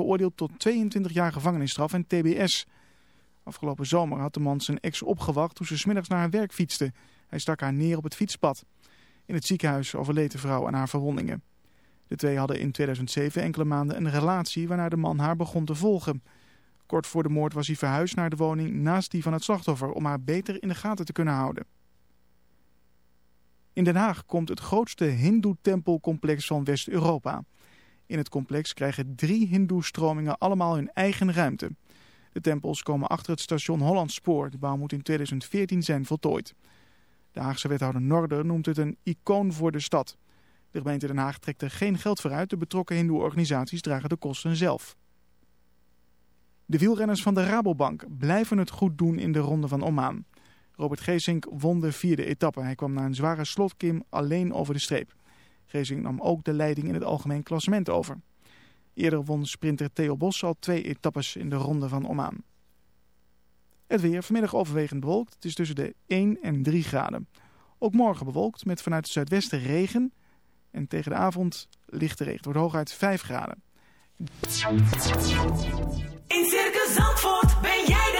veroordeeld tot 22 jaar gevangenisstraf en tbs. Afgelopen zomer had de man zijn ex opgewacht toen ze smiddags naar haar werk fietste. Hij stak haar neer op het fietspad. In het ziekenhuis overleed de vrouw aan haar verwondingen. De twee hadden in 2007 enkele maanden een relatie waarna de man haar begon te volgen. Kort voor de moord was hij verhuisd naar de woning naast die van het slachtoffer om haar beter in de gaten te kunnen houden. In Den Haag komt het grootste hindoe-tempelcomplex van West-Europa. In het complex krijgen drie hindoe-stromingen allemaal hun eigen ruimte. De tempels komen achter het station Hollandspoor. De bouw moet in 2014 zijn voltooid. De Haagse wethouder Norder noemt het een icoon voor de stad. De gemeente Den Haag trekt er geen geld voor uit. De betrokken hindoe-organisaties dragen de kosten zelf. De wielrenners van de Rabobank blijven het goed doen in de ronde van Oman. Robert Geesink won de vierde etappe. Hij kwam na een zware slotkim alleen over de streep. Geesink nam ook de leiding in het algemeen klassement over. Eerder won sprinter Theo Bos al twee etappes in de ronde van Oman. Het weer vanmiddag overwegend bewolkt. Het is tussen de 1 en 3 graden. Ook morgen bewolkt met vanuit het zuidwesten regen. En tegen de avond lichte regen. Het wordt hooguit 5 graden. In Circus Zandvoort ben jij de.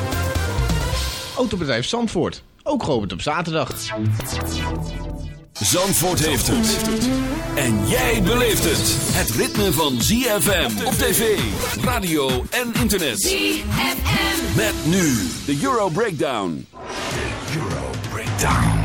Autobedrijf Zandvoort, ook geopend op zaterdag. Zandvoort heeft het. En jij beleeft het. Het ritme van ZFM op tv, radio en internet. ZFM. Met nu de Euro Breakdown. Euro Breakdown.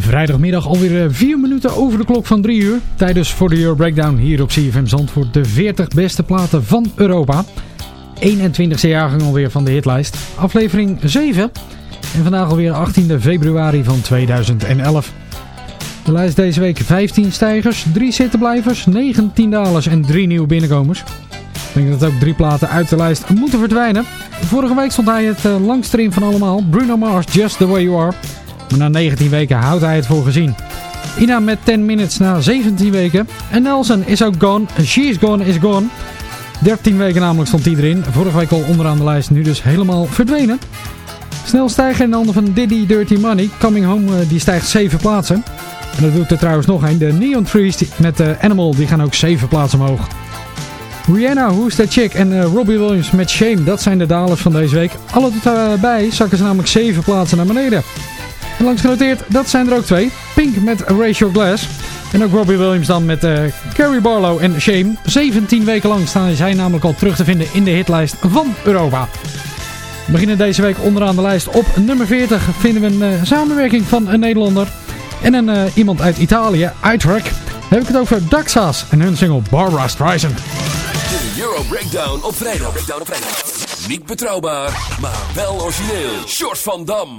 Vrijdagmiddag alweer eh, vier minuten over de klok van drie uur. Tijdens voor de Euro Breakdown hier op CFM Zandvoort. De 40 beste platen van Europa. 21e jaargang alweer van de hitlijst. Aflevering 7. En vandaag alweer 18 februari van 2011. De lijst deze week 15 stijgers, 3 zittenblijvers, 19 dalers en 3 nieuwe binnenkomers. Ik denk dat ook drie platen uit de lijst moeten verdwijnen. Vorige week stond hij het eh, langst erin van allemaal. Bruno Mars, Just The Way You Are. Na 19 weken houdt hij het voor gezien. Ina met 10 minutes na 17 weken. En Nelson is ook gone. She's gone is gone. 13 weken namelijk stond hij erin. Vorige week al onderaan de lijst. Nu dus helemaal verdwenen. Snel stijgen in de handen van Diddy Dirty Money. Coming Home eh, die stijgt 7 plaatsen. En dat doet er trouwens nog een. De Neon Trees met de Animal die gaan ook 7 plaatsen omhoog. Rihanna, Who's That Chick en eh, Robbie Williams met Shame. Dat zijn de dalers van deze week. Alle bij zakken ze namelijk 7 plaatsen naar beneden. Langs genoteerd, dat zijn er ook twee. Pink met Your Glass. En ook Robbie Williams dan met eh Carrie Barlow en Shame. 17 weken lang staan zij namelijk al terug te vinden in de hitlijst van Europa. We beginnen deze week onderaan de lijst. Op nummer 40 vinden we een eh, samenwerking van een Nederlander en een, eh, iemand uit Italië, Uitrak. Dan heb ik het over Daxas en hun single Barbara Streisand. De Euro Breakdown op vrijdag. Op vrijdag. Niet betrouwbaar, maar wel origineel. Short van Dam.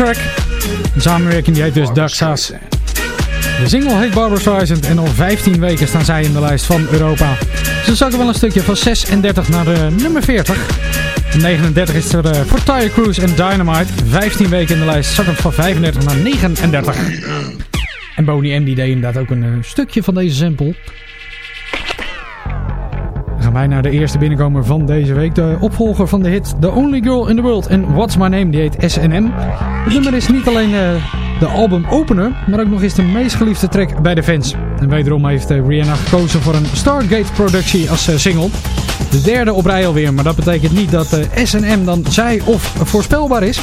Uh, iTrack. Een samenwerking die heet dus Daxa's. De single heet Barbara Streisand en al 15 weken staan zij in de lijst van Europa. Ze zakken wel een stukje van 36 naar de nummer 40. En 39 is er eh, voor Tire Cruise en Dynamite. 15 weken in de lijst, zakkend van 35 naar 39. En Boney M die deed inderdaad ook een eh, stukje van deze sample. Dan gaan wij naar de eerste binnenkomer van deze week. De opvolger van de hit The Only Girl in the World en What's My Name, die heet SNM. Het nummer is niet alleen eh, de album opener, maar ook nog eens de meest geliefde track bij de fans. En wederom heeft eh, Rihanna gekozen voor een Stargate productie als eh, single. De derde op rij alweer, maar dat betekent niet dat SNM dan zij of voorspelbaar is.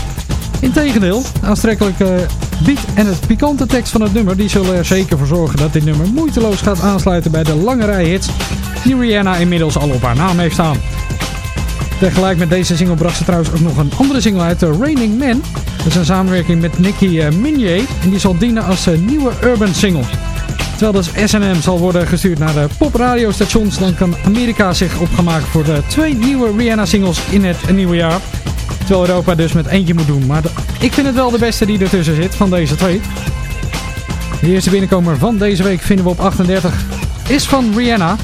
Integendeel, de aantrekkelijke beat en het pikante tekst van het nummer die zullen er zeker voor zorgen dat dit nummer moeiteloos gaat aansluiten bij de lange rij hits die Rihanna inmiddels al op haar naam heeft staan. Tegelijk met deze single bracht ze trouwens ook nog een andere single uit, Raining Man. Dat is een samenwerking met Nicki eh, Minaj en die zal dienen als een nieuwe urban single. Terwijl dus SNM zal worden gestuurd naar de popradiostations, dan kan Amerika zich opgemaakt voor de twee nieuwe Rihanna singles in het nieuwe jaar. Terwijl Europa dus met eentje moet doen. Maar ik vind het wel de beste die ertussen zit van deze twee. De eerste binnenkomer van deze week vinden we op 38. Is van Rihanna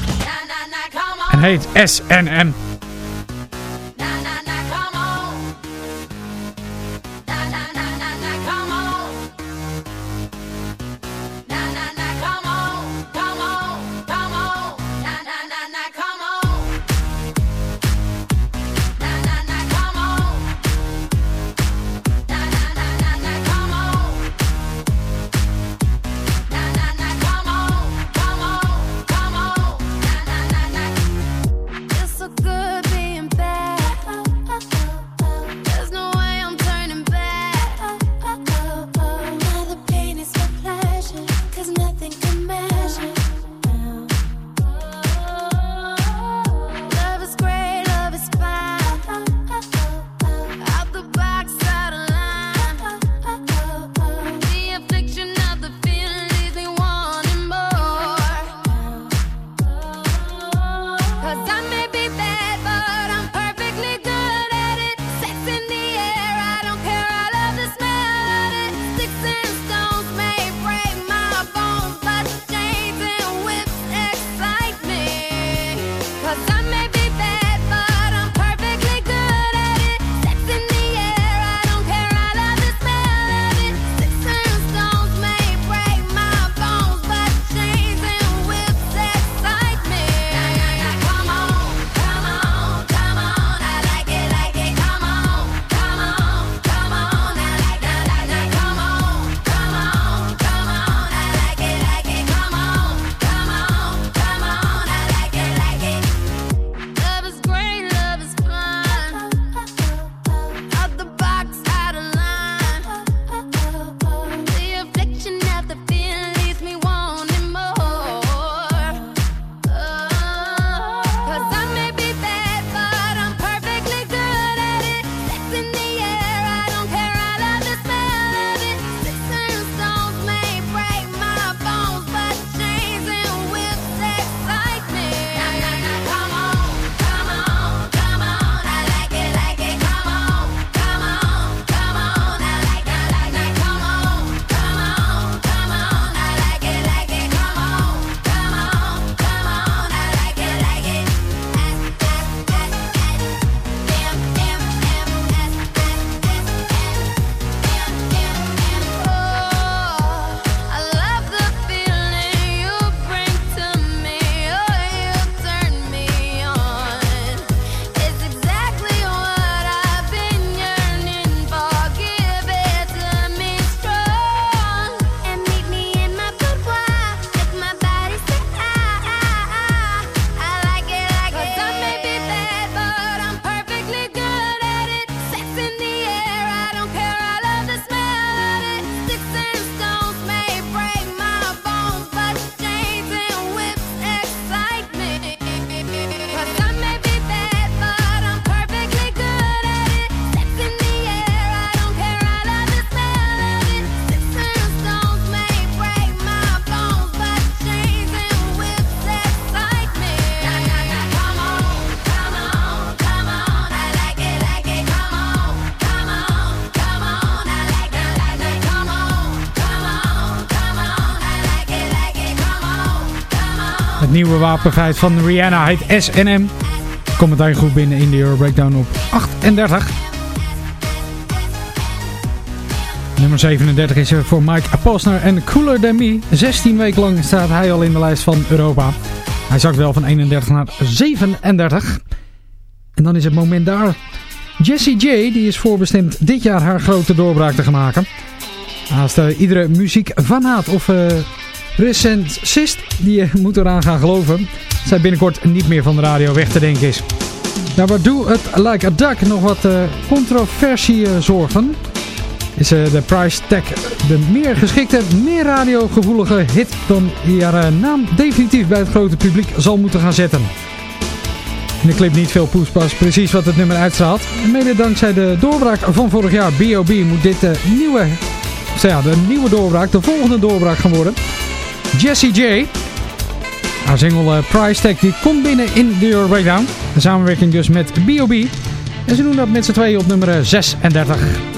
en heet SNM. Nieuwe wapenfeit van Rihanna heet SNM. Komt meteen goed binnen in de Euro Breakdown op 38. Nummer 37 is er voor Mike Posner en Cooler Than Me. 16 weken lang staat hij al in de lijst van Europa. Hij zakt wel van 31 naar 37. En dan is het moment daar. Jessie J die is voorbestemd dit jaar haar grote doorbraak te gaan maken. Naast uh, iedere muziekfanaat of uh, recensist die je moet eraan gaan geloven, zij binnenkort niet meer van de radio weg te denken is. Nou, waardoor het Like a Duck nog wat uh, controversie zorgen, is de price tag de meer geschikte, meer radiogevoelige hit dan die haar naam definitief bij het grote publiek zal moeten gaan zetten. In de clip niet veel poespas, precies wat het nummer uitstraalt. Mede dankzij de doorbraak van vorig jaar B.O.B. moet dit de nieuwe, ja, de nieuwe doorbraak, de volgende doorbraak gaan worden. Jessie J. Haar single uh, Price Tag die komt binnen in de Breakdown. De samenwerking dus met B.O.B. En ze doen dat met z'n tweeën op nummer 36.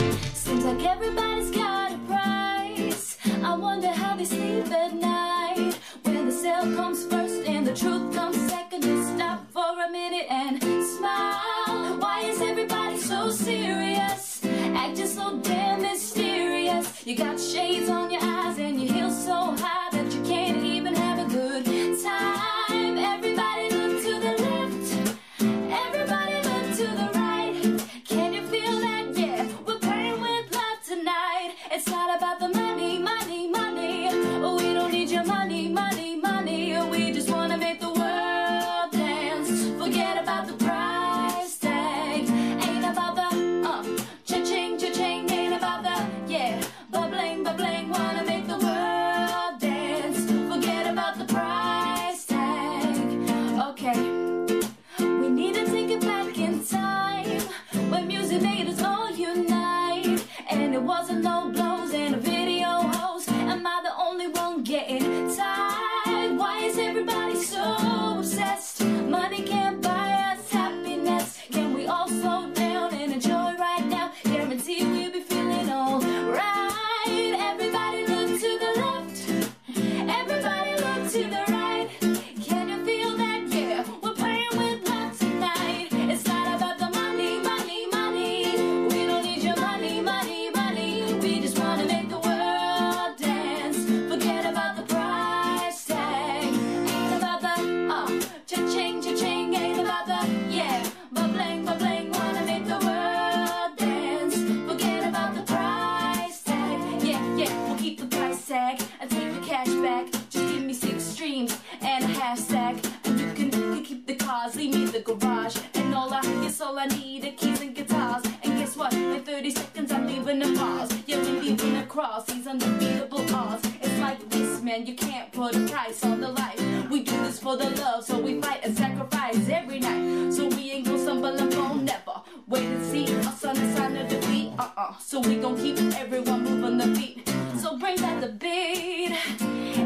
The garage, and all I guess all I need are keys and guitars. And guess what? In 30 seconds I'm leaving the Mars. Yeah, we're leaving across these undefeatable odds. It's like this, man. You can't put a price on the life. We do this for the love, so we fight and sacrifice every night. So we ain't gonna stumble and fall, never. Wait and see, us on the sign of defeat. Uh-uh. So we gon' keep everyone moving the beat. So bring back the beat.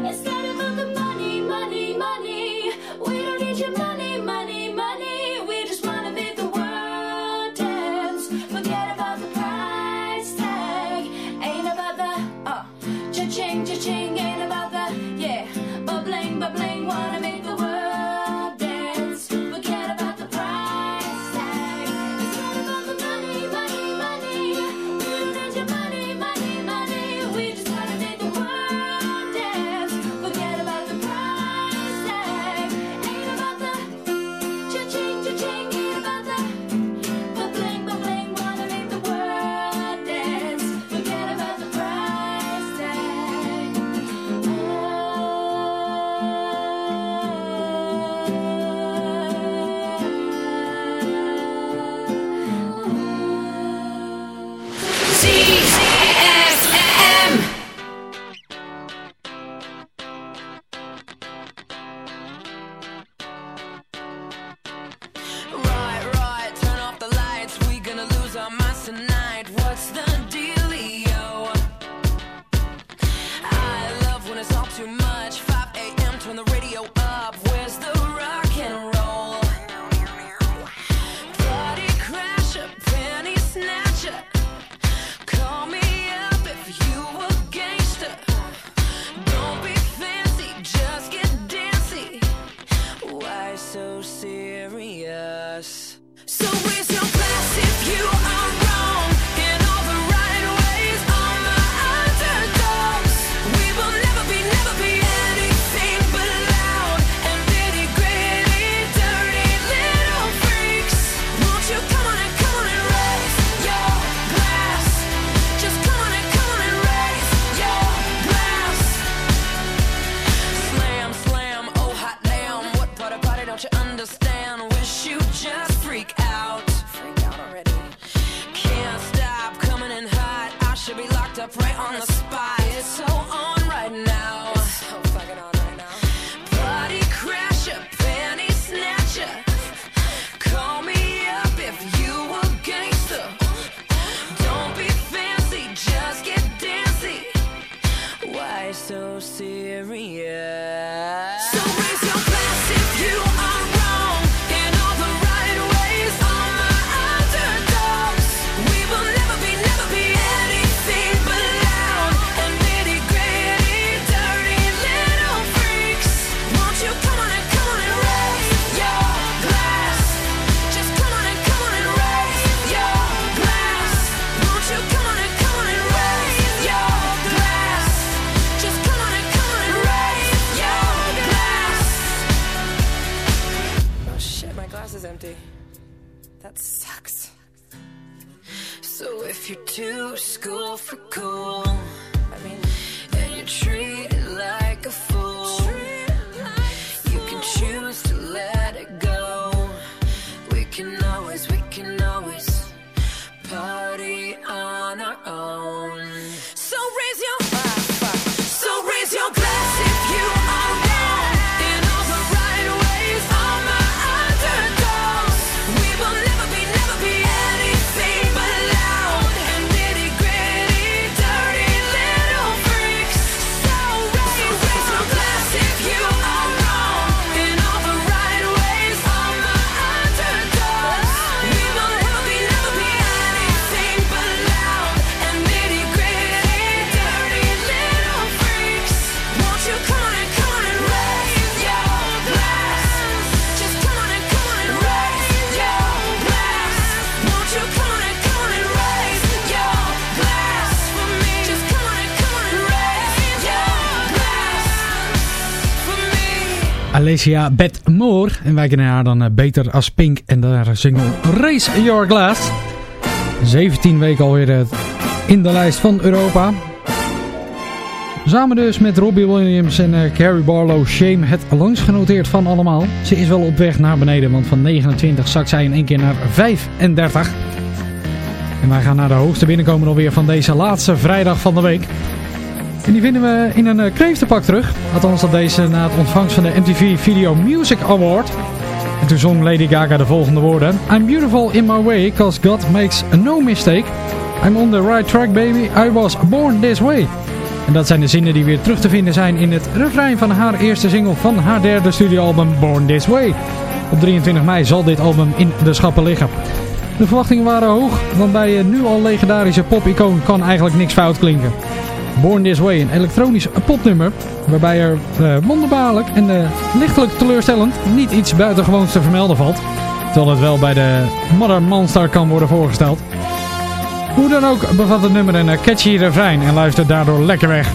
It's not about the money, money, money. We don't need your money, Alicia Beth Moore. En wij kennen haar dan eh, beter als Pink. En daar single Raise Your Glass. 17 weken alweer eh, in de lijst van Europa. Samen dus met Robbie Williams en eh, Carrie Barlow Shame het langst genoteerd van allemaal. Ze is wel op weg naar beneden, want van 29 zakt zij in één keer naar 35. En wij gaan naar de hoogste binnenkomen alweer van deze laatste vrijdag van de week. En die vinden we in een uh, kreeftenpak terug. Althans dat deze na het ontvangst van de MTV Video Music Award. En toen zong Lady Gaga de volgende woorden. I'm beautiful in my way, cause God makes no mistake. I'm on the right track baby, I was born this way. En dat zijn de zinnen die weer terug te vinden zijn in het refrein van haar eerste single van haar derde studioalbum Born This Way. Op 23 mei zal dit album in de schappen liggen. De verwachtingen waren hoog, want bij een nu al legendarische pop-icoon kan eigenlijk niks fout klinken. Born This Way, een elektronisch popnummer, waarbij er eh, wonderbaarlijk en eh, lichtelijk teleurstellend niet iets buitengewoons te vermelden valt. Terwijl het wel bij de Mother Monster kan worden voorgesteld. Hoe dan ook bevat het nummer een eh, catchy refrein en luistert daardoor lekker weg.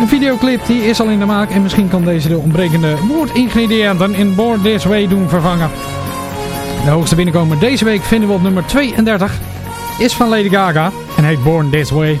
Een videoclip die is al in de maak en misschien kan deze de ontbrekende woordingrediënten in Born This Way doen vervangen. De hoogste binnenkomer deze week vinden we op nummer 32. Is van Lady Gaga en heet Born This Way.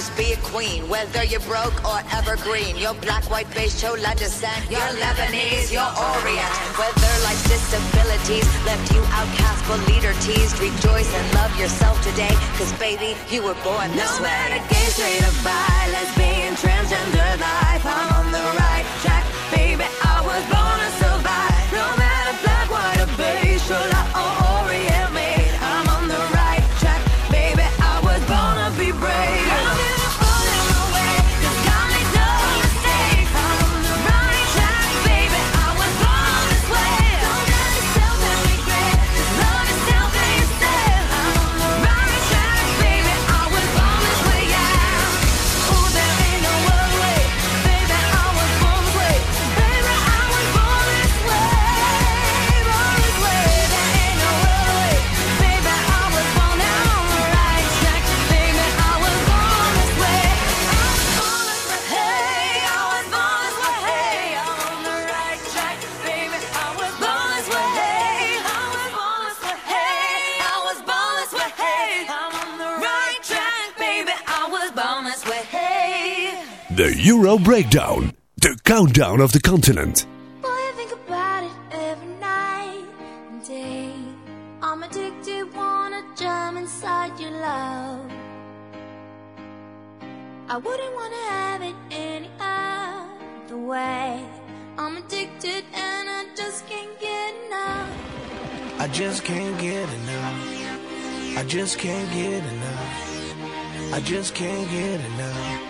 just be a queen. Whether you're broke or evergreen, you're black, white, beige, chola descent, you're Lebanese, you're Orient. Whether life's disabilities left you outcast but leader teased, rejoice and love yourself today, cause baby, you were born this No way. matter gay, straight or bi, lesbian, transgender life, Euro Breakdown. The countdown of the continent. Boy, I think about it every night and day. I'm addicted, wanna jump inside your love. I wouldn't wanna have it any other way. I'm addicted and I just can't get enough. I just can't get enough. I just can't get enough. I just can't get enough.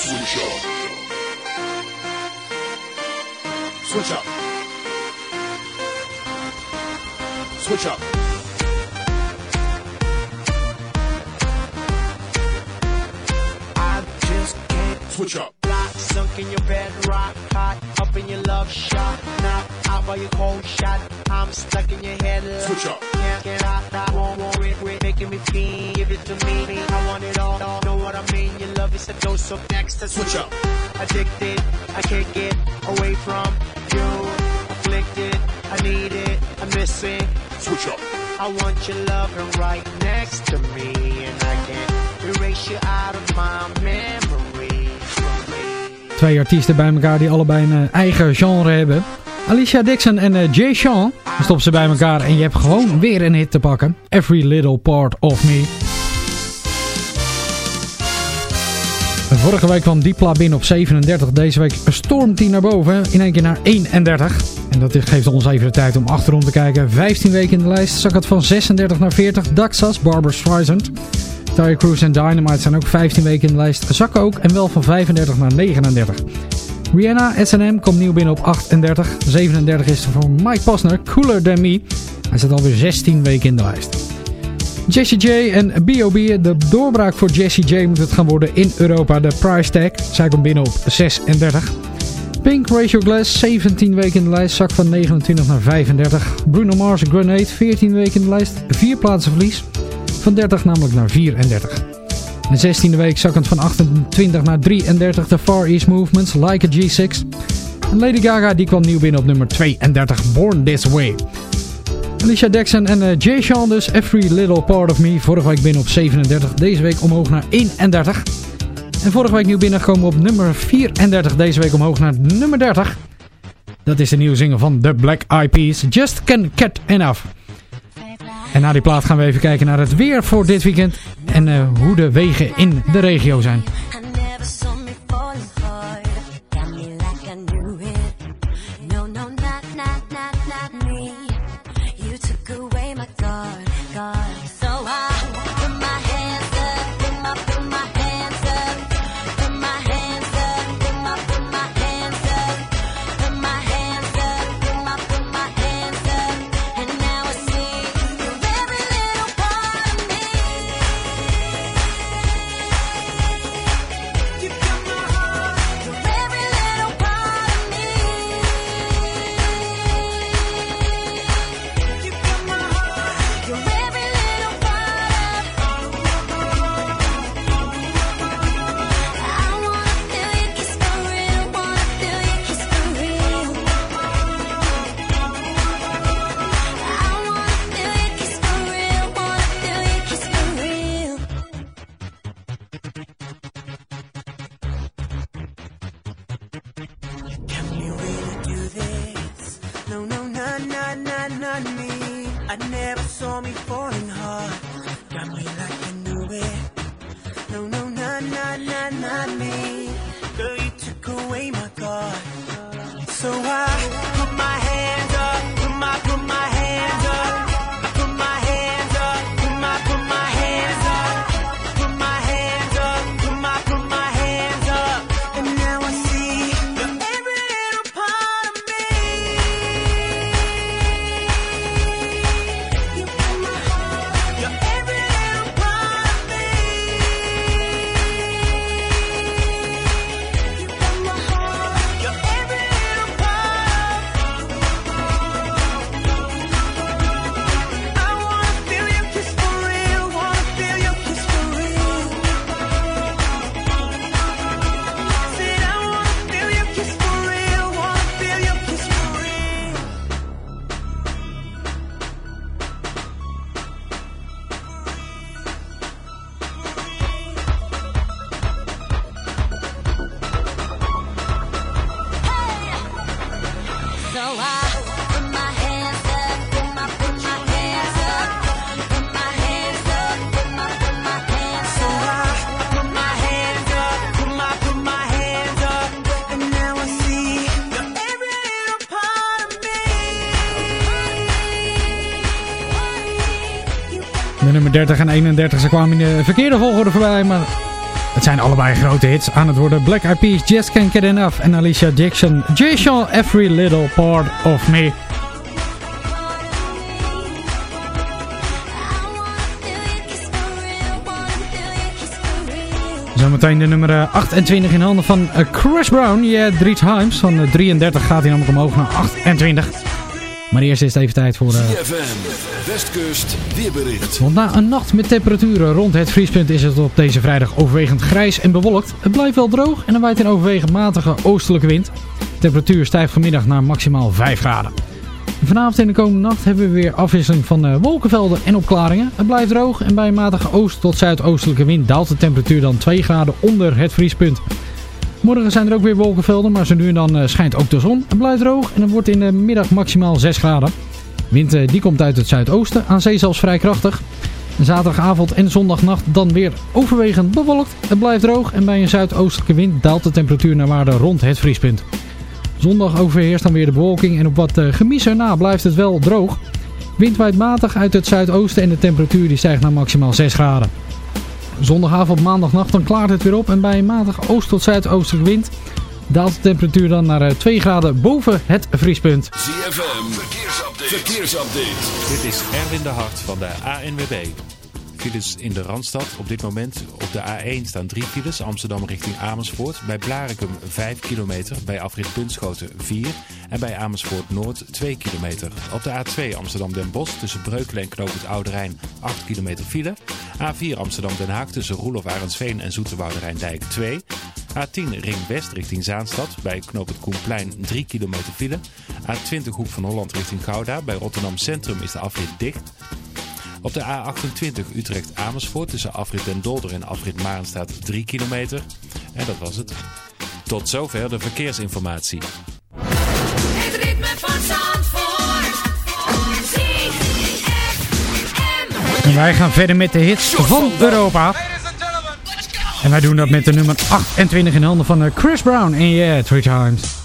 switch up. Switch up. Switch up. I just can't switch up. Lock, sunk in your bed, rock hot, up in your love shot, knock out by your cold shot. I'm stuck in your head. Love. Switch up. Can't get out, I won't worry, quit making me feel. Give it to me, I want it all. Know what I mean? Your love is a dose of next. Switch up. Addicted, I can't get away from you. Afflicted, I need it, I miss it. Switch up. I want your loving right next to me, and I can't erase you out of my memory. Twee artiesten bij elkaar die allebei een eh, eigen genre hebben. Alicia Dixon en eh, Jay Sean. Stoppen ze bij elkaar en je hebt gewoon weer een hit te pakken. Every Little Part of Me. Vorige week kwam Dipla binnen op 37. Deze week stormt hij naar boven. In één keer naar 31. En dat geeft ons even de tijd om achterom te kijken. 15 weken in de lijst. Zak het van 36 naar 40. Daxas, Barbara Streisand. Tyre Cruise en Dynamite zijn ook 15 weken in de lijst. Zakken ook en wel van 35 naar 39. Rihanna S&M komt nieuw binnen op 38. 37 is er voor Mike Posner, Cooler Than Me. Hij zit alweer 16 weken in de lijst. Jessie J en B.O.B. De doorbraak voor Jessie J moet het gaan worden in Europa. De price tag. Zij komt binnen op 36. Pink Ratio Glass, 17 weken in de lijst. Zak van 29 naar 35. Bruno Mars Grenade, 14 weken in de lijst. 4 plaatsen verlies. Van 30 namelijk naar 34. De 16e week zakkend van 28 naar 33. De Far East Movements, Like a G6. En Lady Gaga die kwam nieuw binnen op nummer 32. Born This Way. Alicia Dixon en eh, Jay Sean dus. Every Little Part of Me. Vorige week binnen op 37. Deze week omhoog naar 31. En vorige week nieuw binnengekomen op nummer 34. Deze week omhoog naar nummer 30. Dat is de nieuwe zinger van The Black Eyed Peas. Just Can't Get Enough. En na die plaat gaan we even kijken naar het weer voor dit weekend. En eh, hoe de wegen in de regio zijn. Nummer 30 en 31 ze kwamen in de verkeerde volgorde voorbij, maar het zijn allebei grote hits aan het worden. Black Eyed Peas, Just Can't Get Enough en Alicia Dixon, Jason, Every Little Part of Me. Zometeen de nummer eh, 28 in handen van eh, Chris Brown. Yeah, drie times. Van eh, 33 gaat hij namelijk omhoog naar 28. Maar eerst is het even tijd voor... eh, Westkust, weerbericht. want na een nacht met temperaturen rond het vriespunt is het op deze vrijdag overwegend grijs en bewolkt. Het blijft wel droog en er waait een overwegend matige oostelijke wind. De temperatuur stijgt vanmiddag naar maximaal 5 graden. Vanavond en de komende nacht hebben we weer afwisseling van eh, wolkenvelden en opklaringen. Het blijft droog en bij een matige oost- tot zuidoostelijke wind daalt de temperatuur dan 2 graden onder het vriespunt. Morgen zijn er ook weer wolkenvelden, maar zo nu en dan eh, schijnt ook de zon. Het blijft droog en het wordt in de middag maximaal 6 graden. Wind eh, die komt uit het zuidoosten, aan zee zelfs vrij krachtig. Zaterdagavond en zondagnacht dan weer overwegend bewolkt. Het blijft droog en bij een zuidoostelijke wind daalt de temperatuur naar waarde rond het vriespunt. Zondag overheerst dan weer de bewolking en op wat uh, gemis erna blijft het wel droog. Wind waait matig uit het zuidoosten en de temperatuur die stijgt naar maximaal 6 graden. Zondagavond, maandagnacht dan klaart het weer op en bij een matige oost- tot zuidoostelijke wind daalt de temperatuur dan naar eh, 2 graden boven het vriespunt. ZFM, verkeersupdate. Verkeersupdate. Dit is Erwin de Hart van de ANWB. Files in de Randstad. Op dit moment op de A1 staan drie files. Amsterdam richting Amersfoort. Bij Blarikum 5 kilometer. Bij afrit Bunschoten 4. En bij Amersfoort Noord 2 kilometer. Op de A2 Amsterdam Den Bosch tussen Breukelen en Knoop het Oude Rijn 8 kilometer file. A4 Amsterdam Den Haag tussen Roelof Arendsveen en Zoeterwoude Rijndijk 2. A10 Ring West richting Zaanstad. Bij Knoop het Koenplein 3 kilometer file. A20 Hoek van Holland richting Gouda. Bij Rotterdam Centrum is de afrit dicht. Op de A28 Utrecht-Amersfoort tussen afrit Den Dolder en afrit Marenstaat 3 kilometer. En dat was het. Tot zover de verkeersinformatie. Het ritme van Zandvoort. ZFM. En wij gaan verder met de hits van Europa. En wij doen dat met de nummer 28 in handen van eh, Chris Brown. En yeah, Three Times.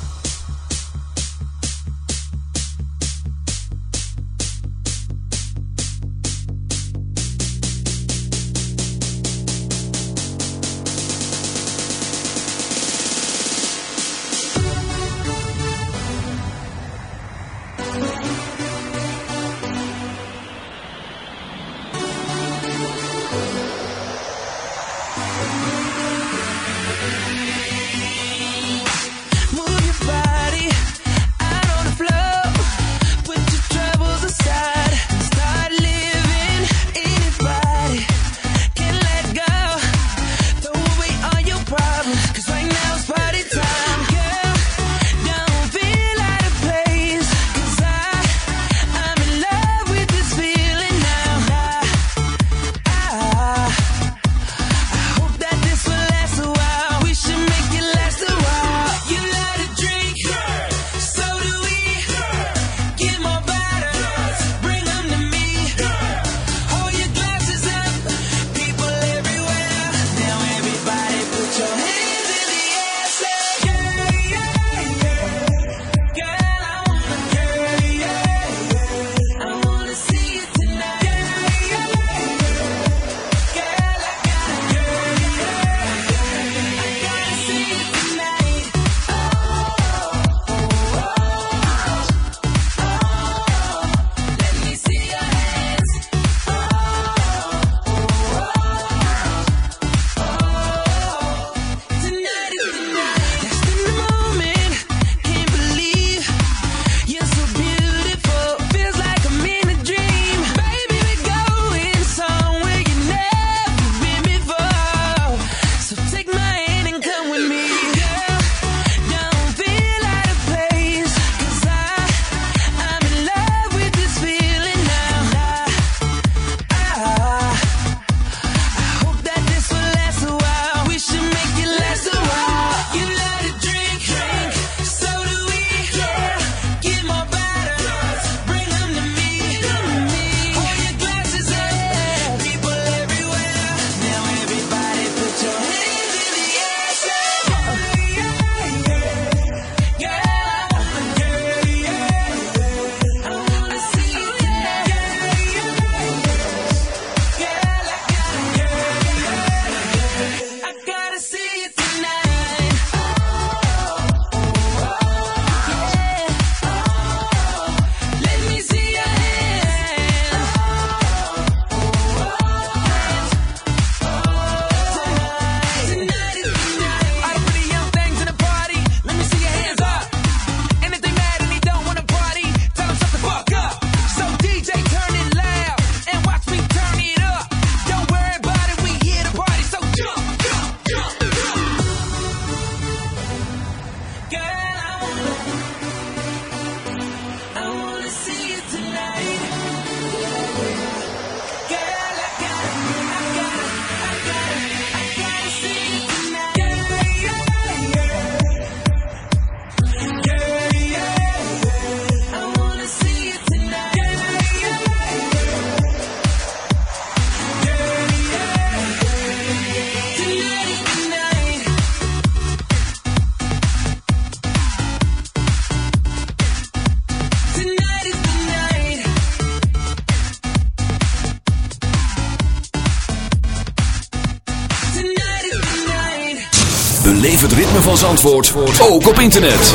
Van Zandvoort ook op internet.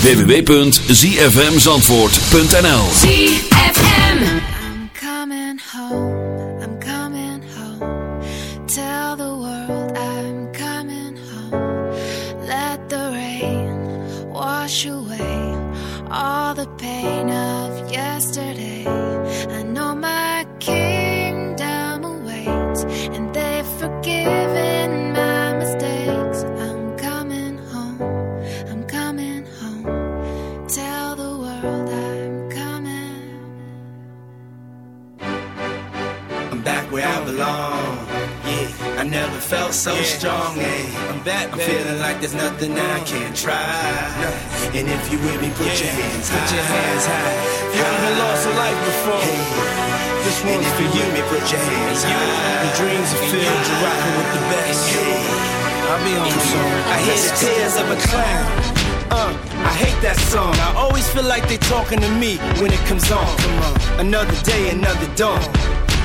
www.zfmzandvoort.nl ZFM. I'm coming home, so strong. Hey, I'm back. I'm feeling like there's nothing that I can't try. And if you with me, put your hands high. Put your hands high. You ever lost a life before? This one's for you. Me, put your hands high. Your dreams are filled. You're rocking with the best. I'll be on the soon. I hear the tears of a clown. Uh, I hate that song. I always feel like they're talking to me when it comes on. Come on. Another day, another dawn.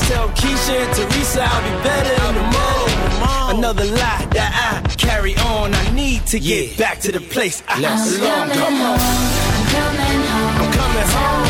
Just tell Keisha and Teresa I'll be better in the morning. Another lie that I carry on. I need to get back to the place I belong. Come on. I'm coming home. I'm coming home.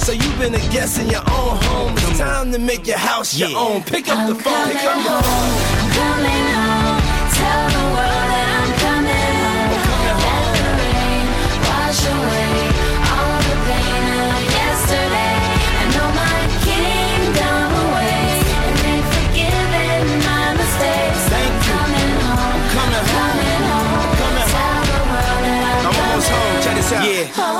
So you've been a guest in your own home. It's time to make your house your own. Pick up the phone, pick up the phone. I'm coming home. Tell the world that I'm coming home. Let the rain wash away all the pain of yesterday. I know my kingdom awaits, and they've forgiven my mistakes. Thank you. Coming home. Coming home. Coming home. Coming Tell the world that I'm, I'm almost home, check this out. coming home. Ain't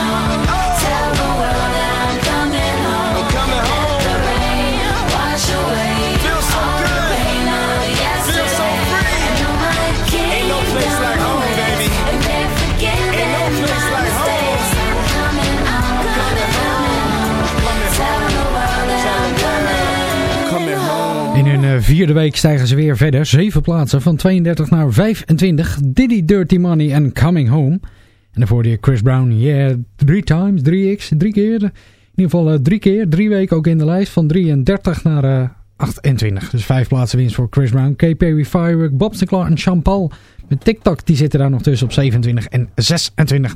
Vierde week stijgen ze weer verder. Zeven plaatsen van 32 naar 25. Diddy Dirty Money en Coming Home. En daarvoor die Chris Brown. Yeah, three times, 3x, drie keer. In ieder geval eh, drie keer. Drie weken ook in de lijst. Van 33 naar eh, 28. Dus vijf plaatsen winst voor Chris Brown. K. Perry, Firework, Bob Sinclair en Sean Paul. Met TikTok, die zitten daar nog tussen op 27 en 26.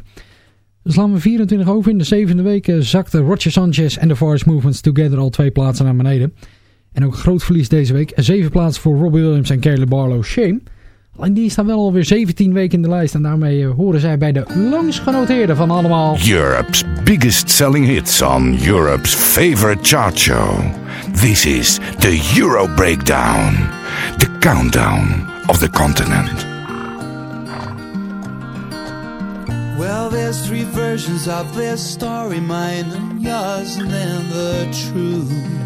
Dus we 24 over. In de zevende week eh, zakte Roger Sanchez en The Forest Movements Together al twee plaatsen naar beneden. En ook groot verlies deze week. Zeven plaatsen voor Robbie Williams en Caleb Barlow. Shame. Alleen die staan wel alweer 17 weken in de lijst. En daarmee eh, horen zij bij de langst genoteerde van allemaal. Europe's biggest selling hits on Europe's favorite chart show. This is the Euro Breakdown, the countdown of the continent. Well, there's There's three versions of this story, mine and yours, and then the truth.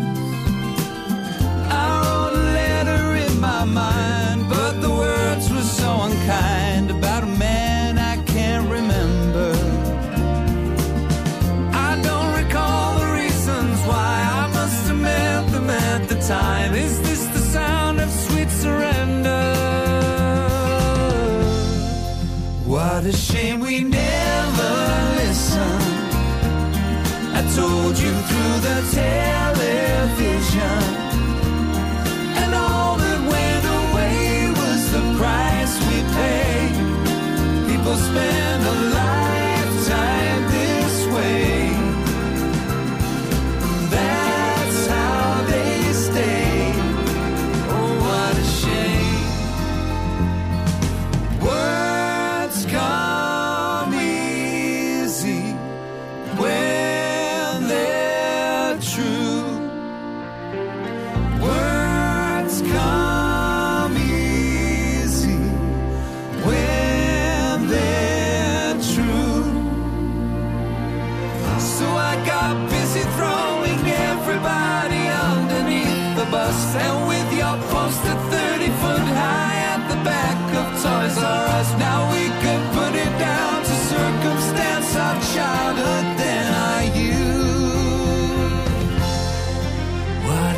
take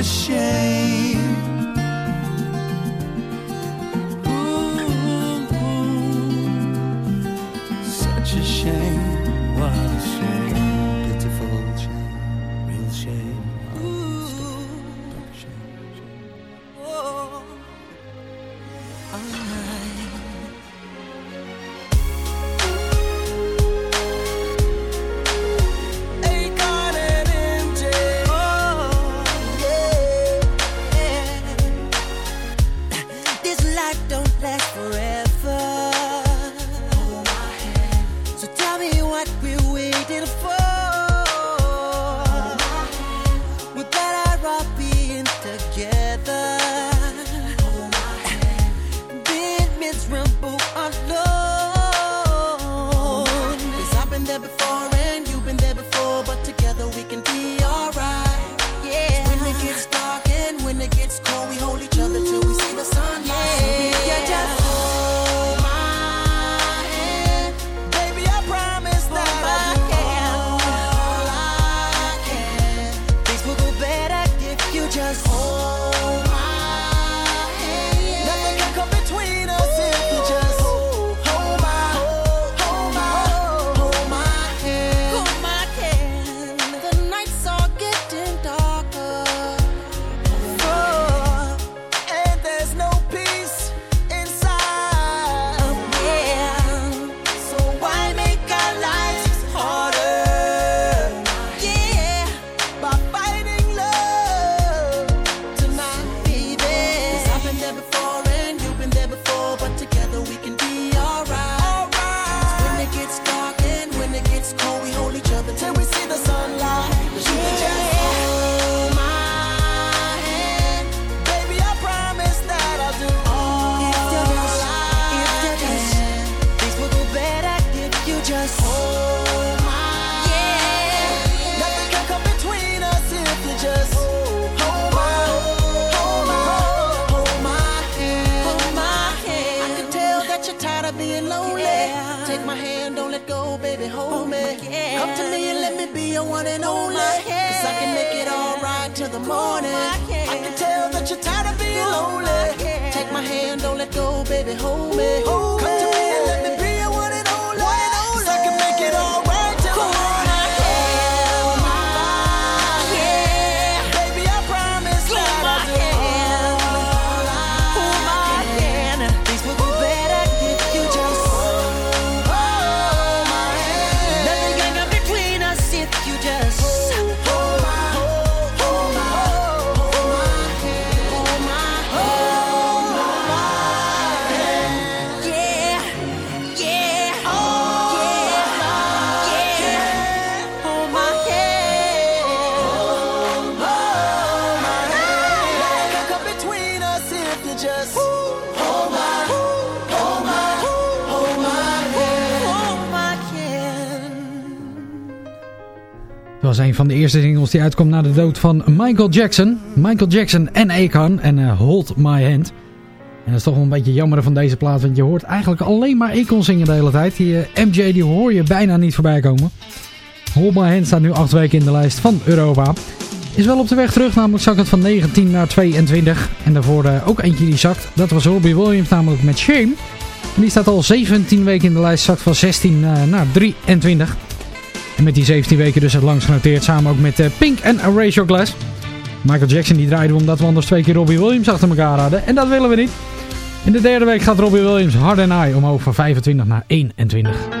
What was een van de eerste singles die uitkomt na de dood van Michael Jackson. Michael Jackson en Akon en eh, Hold My Hand. En dat is toch wel een beetje jammer van deze plaat, want je hoort eigenlijk alleen maar Akon zingen de hele tijd. Die eh, MJ die hoor je bijna niet voorbij komen. Hold My Hand staat nu acht weken in de lijst van Europa. Is wel op de weg terug, namelijk zak van 19 naar 22. En daarvoor eh, ook eentje die zakt. Dat was Robbie Williams namelijk met Shame. En die staat al 17 weken in de lijst, zakt van 16 naar 23. En met die 17 weken dus het langs genoteerd. Samen ook met eh, Pink en Erase Your Glass. Michael Jackson die draaide omdat we anders twee keer Robbie Williams achter elkaar hadden. En dat willen we niet. In de derde week gaat Robbie Williams hard en high omhoog van 25 naar 21.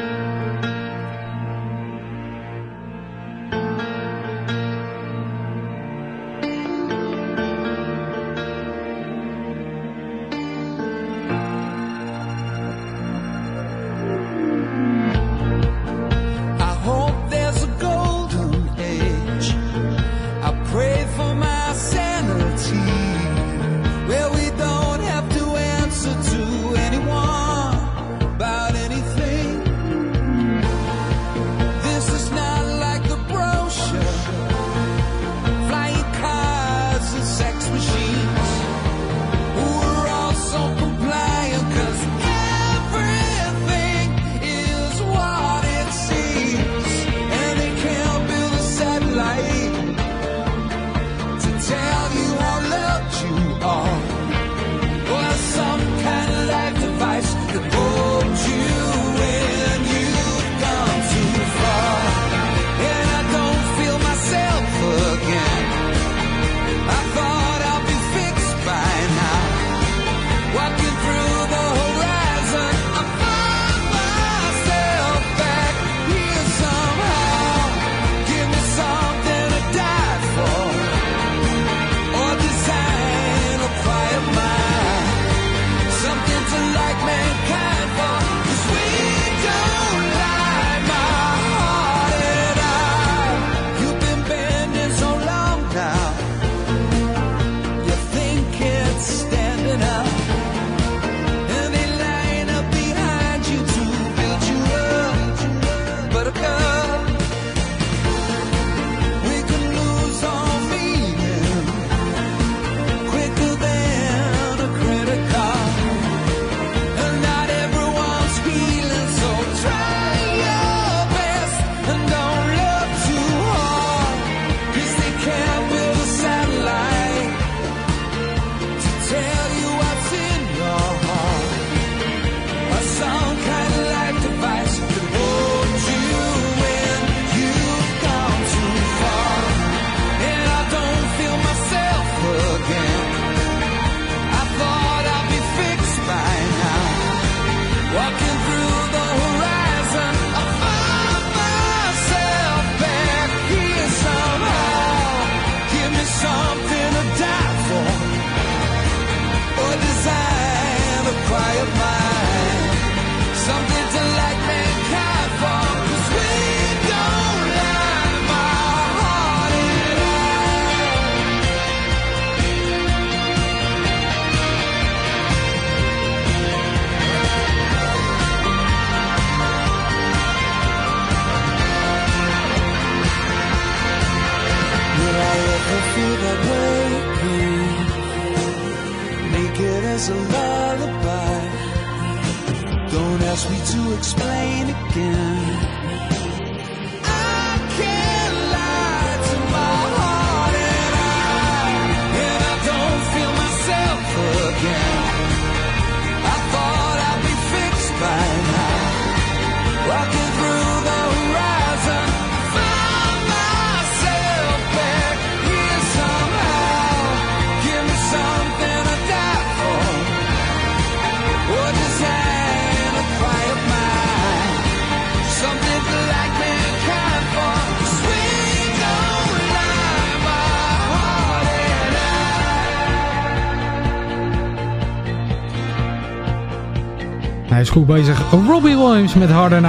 Goed bezig. Robbie Williams met Harder.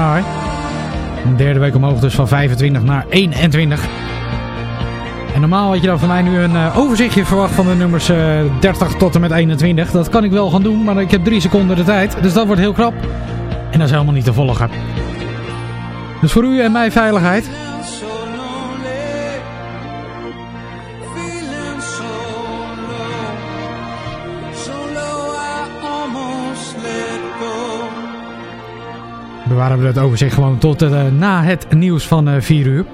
Een derde week omhoog dus van 25 naar 21. En normaal had je dan van mij nu een uh, overzichtje verwacht van de nummers uh, 30 tot en met 21. Dat kan ik wel gaan doen, maar ik heb 3 seconden de tijd. Dus dat wordt heel krap. En dat is helemaal niet te volgen. Dus voor u en mij veiligheid. Bewaren we het overzicht gewoon tot uh, na het nieuws van uh, 4 uur.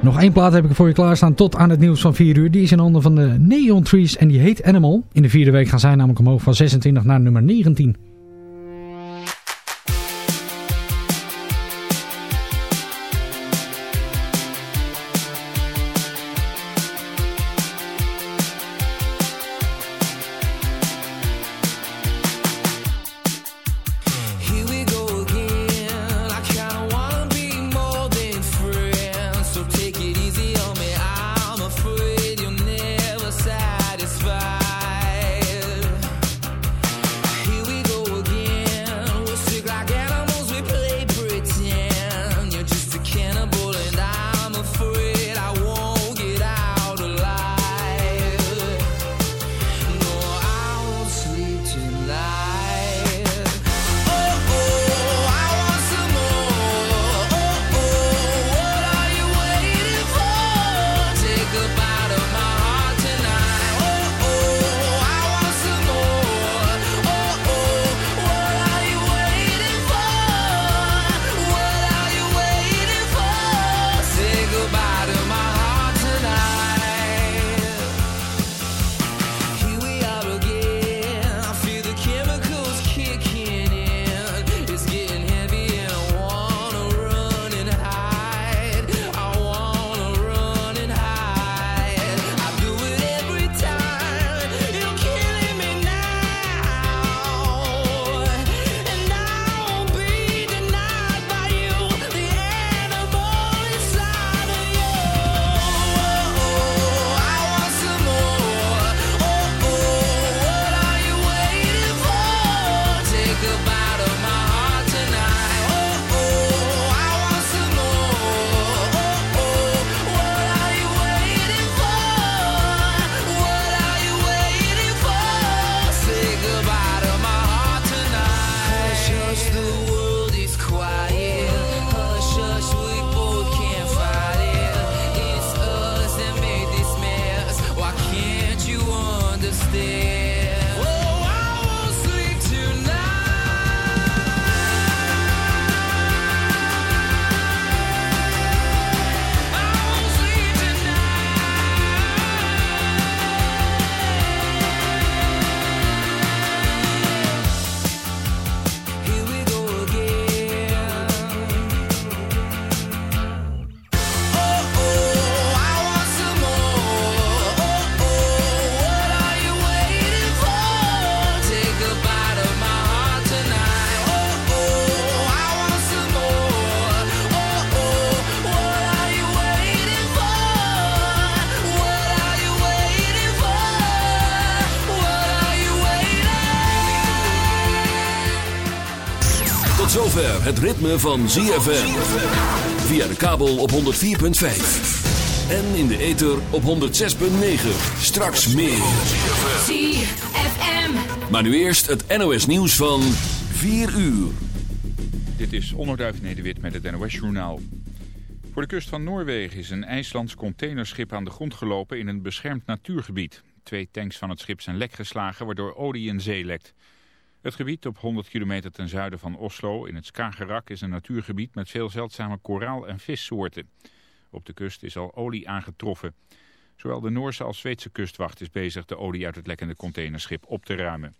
Nog één plaat heb ik voor je klaarstaan tot aan het nieuws van 4 uur. Die is in handen van de Neon Trees en die heet Animal. In de vierde week gaan zij namelijk omhoog van 26 naar nummer 19. Het ritme van ZFM. Via de kabel op 104.5. En in de ether op 106.9. Straks meer. ZFM. Maar nu eerst het NOS nieuws van 4 uur. Dit is Onderduif Nederwit met het NOS Journaal. Voor de kust van Noorwegen is een IJslands containerschip aan de grond gelopen in een beschermd natuurgebied. Twee tanks van het schip zijn lek geslagen waardoor olie in zee lekt. Het gebied op 100 kilometer ten zuiden van Oslo in het Skagerrak is een natuurgebied met veel zeldzame koraal- en vissoorten. Op de kust is al olie aangetroffen. Zowel de Noorse als Zweedse kustwacht is bezig de olie uit het lekkende containerschip op te ruimen.